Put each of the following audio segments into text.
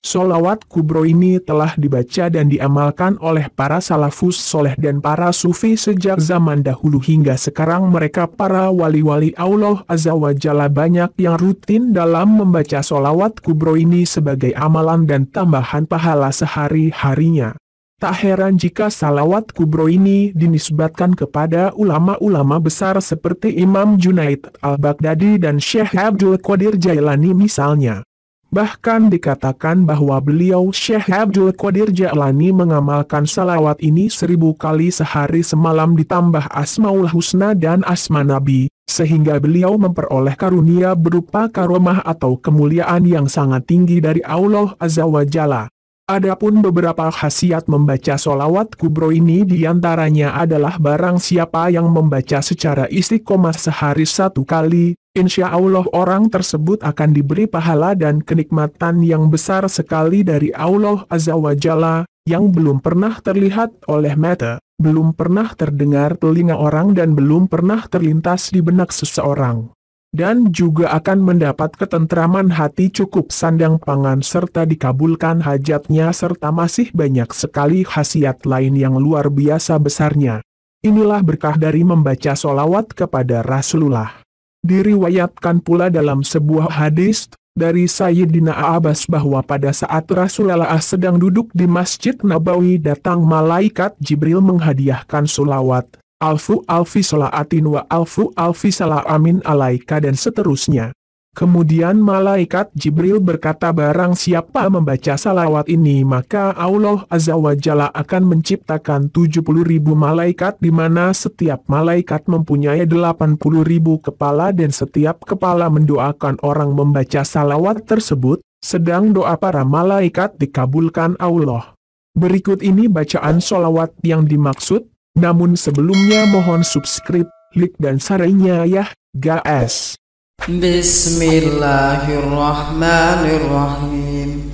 Solawat kubro ini telah dibaca dan diamalkan oleh para salafus soleh dan para sufi sejak zaman dahulu hingga sekarang mereka para wali-wali Allah Azza wa Jalla banyak yang rutin dalam membaca solawat kubro ini sebagai amalan dan tambahan pahala sehari-harinya. Tak heran jika salawat kubro ini dinisbatkan kepada ulama-ulama besar seperti Imam Junaid al-Baghdadi dan Syekh Abdul Qadir Jailani misalnya. Bahkan dikatakan bahwa beliau Syekh Abdul Qadir Jalani mengamalkan salawat ini seribu kali sehari semalam ditambah Asmaul Husna dan Asma Nabi, sehingga beliau memperoleh karunia berupa karomah atau kemuliaan yang sangat tinggi dari Allah Azza wa Jalla. Adapun beberapa khasiat membaca solawat kubro ini di antaranya adalah barang siapa yang membaca secara istiqomah sehari satu kali, insya Allah orang tersebut akan diberi pahala dan kenikmatan yang besar sekali dari Allah Azza wa Jalla, yang belum pernah terlihat oleh mata, belum pernah terdengar telinga orang dan belum pernah terlintas di benak seseorang dan juga akan mendapat ketentraman hati cukup sandang pangan serta dikabulkan hajatnya serta masih banyak sekali khasiat lain yang luar biasa besarnya. Inilah berkah dari membaca solawat kepada Rasulullah. Diriwayatkan pula dalam sebuah hadis, dari Sayyidina Abbas bahwa pada saat Rasulullah sedang duduk di Masjid Nabawi datang malaikat Jibril menghadiahkan solawat alfu alfi salaatin wa alfu alfi salaamin alaika dan seterusnya. Kemudian malaikat Jibril berkata barang siapa membaca salawat ini maka Allah Azza wa Jalla akan menciptakan 70 ribu malaikat di mana setiap malaikat mempunyai 80 ribu kepala dan setiap kepala mendoakan orang membaca salawat tersebut, sedang doa para malaikat dikabulkan Allah. Berikut ini bacaan solawat yang dimaksud, namun sebelumnya mohon subscribe, like dan sarainya ya, guys. Bismillahirrahmanirrahim.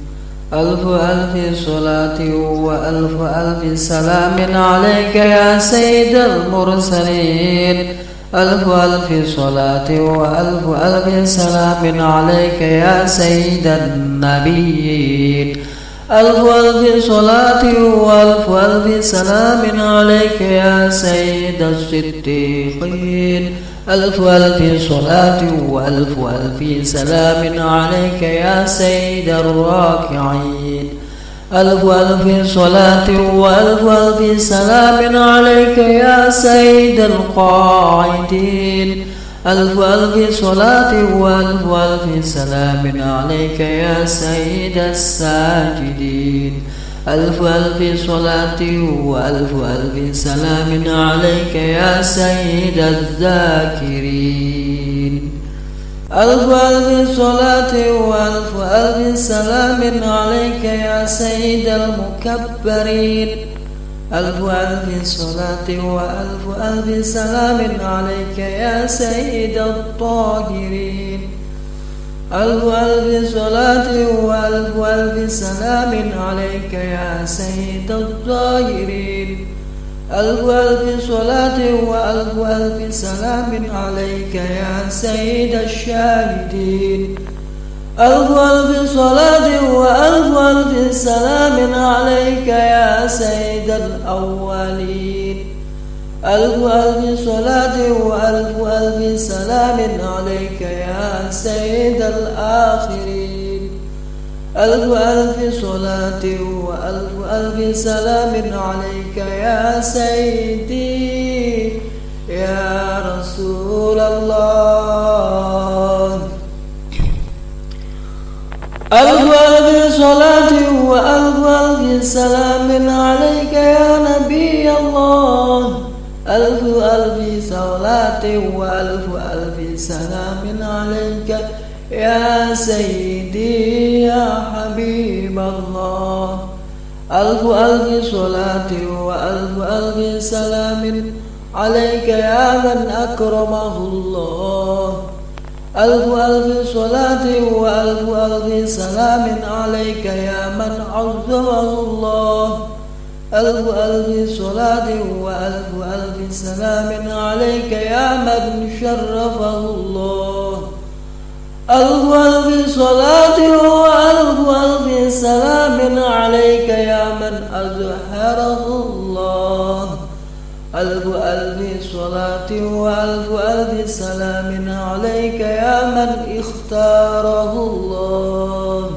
ألف ألف صلاة وألف ألف سلام عليك يا سيد المرسلين ألف ألف صلاة وألف ألف سلام عليك يا سيد النبيين ألف ألف صلاة وألف ألف سلام عليك يا سيد الصديقين. ألف ألف صلاة وألف ألف سلام عليك يا سيد الراكعين. ألف ألف صلاة وألف ألف سلام عليك يا سيد القاعدين. ألف ألف صلاة وألف ألف سلام عليك يا سيد الساجدين. ألف ألف صلاة وألف ألف سلام عليك يا سيد الذاكرين. ألف ألف صلاة وألف ألف سلام عليك يا سيد المكبرين. ألف ألف صلاة وألف ألف سلام عليك يا سيد الطاهرين. ألف ألف صلاة وألف ألف سلام عليك يا سيد الطاهرين. ألف ألف صلاة وألف ألف سلام عليك يا سيد الشاهدين. ألف ألف صلاة وألف ألف سلام عليك يا سيد الأولين. ألف ألف صلاة وألف ألف سلام عليك يا سيد الآخرين. ألف ألف صلاة وألف ألف سلام عليك يا سيدي. يا رسول الله. سلام عليك يا نبي الله. ألف ألف صلاة وألف ألف سلام عليك يا سيدي يا حبيب الله. ألف ألف صلاة وألف ألف سلام عليك يا من أكرمه الله. ألف ألف صلاة وألف ألف سلام عليك يا من عظمه الله. ألف ألف صلاة وألف ألف سلام عليك يا من شرفه الله. ألف ألف صلاة وألف ألف سلام عليك يا من أزهره الله ألف ألف صلاة وألف ألف سلام عليك يا من اختاره الله.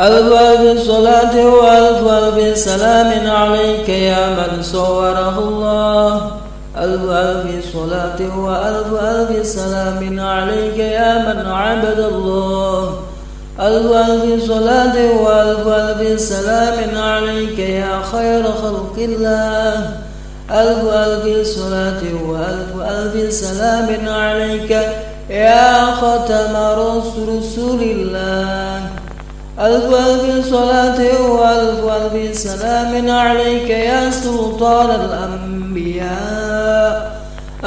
ألف ألف صلاة وألف ألف سلام عليك يا من صوره الله. ألف ألف صلاة وألف ألف سلام عليك يا من عبد الله. ألف ألف صلاة وألف ألف سلام عليك يا خير خلق الله. ألف ألف صلاة وألف ألف سلام عليك يا ختم رسول الله. ألف ألف صلاة وألف ألف سلام عليك يا سلطان الأنبياء.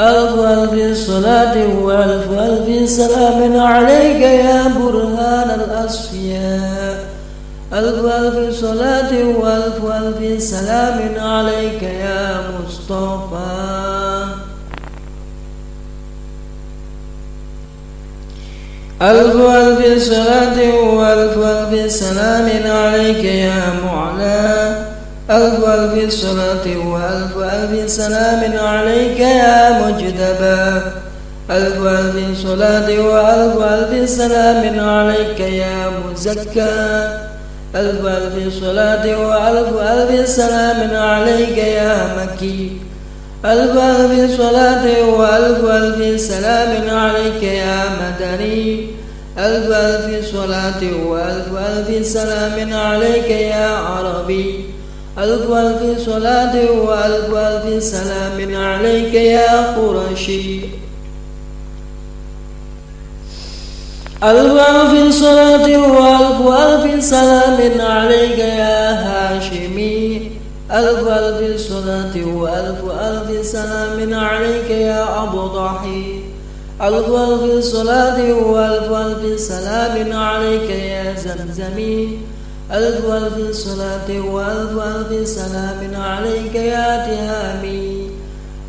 ألف ألف صلاة وألف ألف سلام عليك يا برهان الأصفياء. ألف ألف صلاة وألف ألف سلام عليك يا مصطفى. ألف ألف صلاة وألف ألف سلام عليك يا معلى. ألف ألف صلاة وألف ألف سلام عليك يا مجدبا. ألف ألف صلاة وألف ألف سلام عليك يا مزكى. ألف ألف صلاة وألف ألف سلام عليك يا مكي. ألف ألف صلاة وألف ألف سلام عليك يا مدني. ألف ألف صلاة وألف ألف سلام عليك يا عربي. ألف ألف صلاة وألف ألف سلام عليك يا قرشي ألف ألف صلاة وألف ألف سلام عليك يا هاشمي. ألف ألف صلاة وألف ألف سلام عليك يا أبو ضحي. ألف ألف صلاة وألف ألف سلام عليك يا زمزمي. ألف ألف صلاة وألف ألف سلام عليك يا تهامي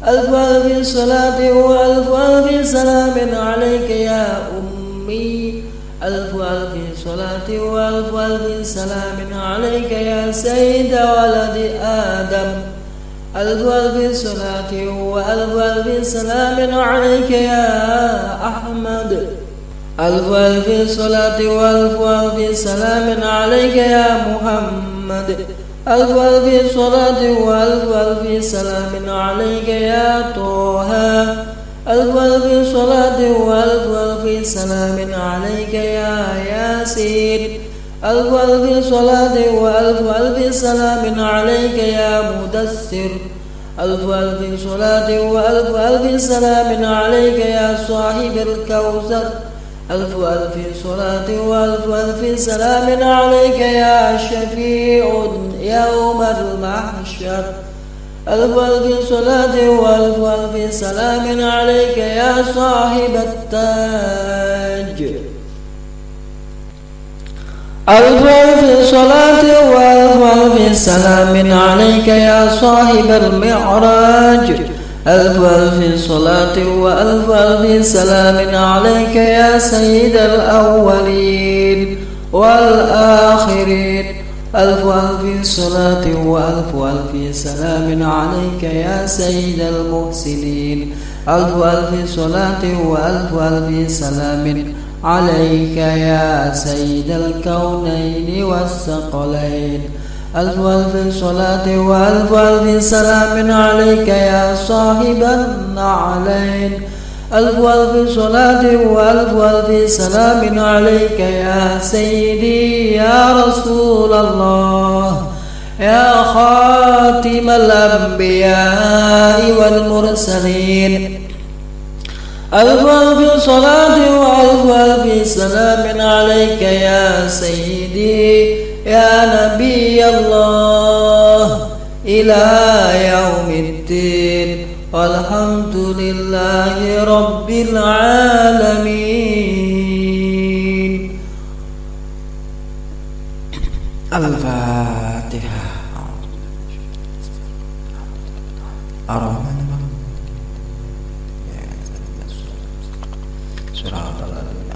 ألف ألف صلاة وألف ألف سلام عليك يا أمي. ألف ألف صلاة وألف ألف سلام عليك يا سيد ولد آدم. ألف ألف صلاة وألف ألف سلام عليك يا أحمد. ألف ألف صلاة وألف ألف سلام عليك يا محمد. ألف ألف صلاة وألف ألف سلام عليك يا طه. ألف ألف صلاة وألف ألف سلام عليك يا ياسين. ألف ألف صلاة وألف ألف سلام عليك يا مدثر. ألف ألف صلاة وألف ألف سلام عليك يا صاحب الكوثر. ألف ألف صلاة وألف ألف سلام عليك يا شفيع يوم المحشر. ألف ألف صلاة وألف ألف سلام عليك يا صاحب التاج. ألف ألف صلاة وألف ألف سلام عليك يا صاحب المعراج. ألف ألف صلاة وألف ألف سلام عليك يا سيد الأولين والآخرين. ألف ألف صلاة وألف ألف سلام عليك يا سيد المحسنين ألف ألف صلاة وألف ألف سلام عليك يا سيد الكونين والثقلين. ألف ألف صلاة وألف ألف سلام عليك يا صاحب النعلين. ألف ألف صلاة وألف ألف سلام عليك يا سيدي يا رسول الله. يا خاتم الأنبياء والمرسلين. ألف ألف صلاة وألف ألف سلام عليك يا سيدي يا نبي الله إلى يوم الدين والحمد لله رب العالمين. الفاتحة. الرحمن الرحيم الله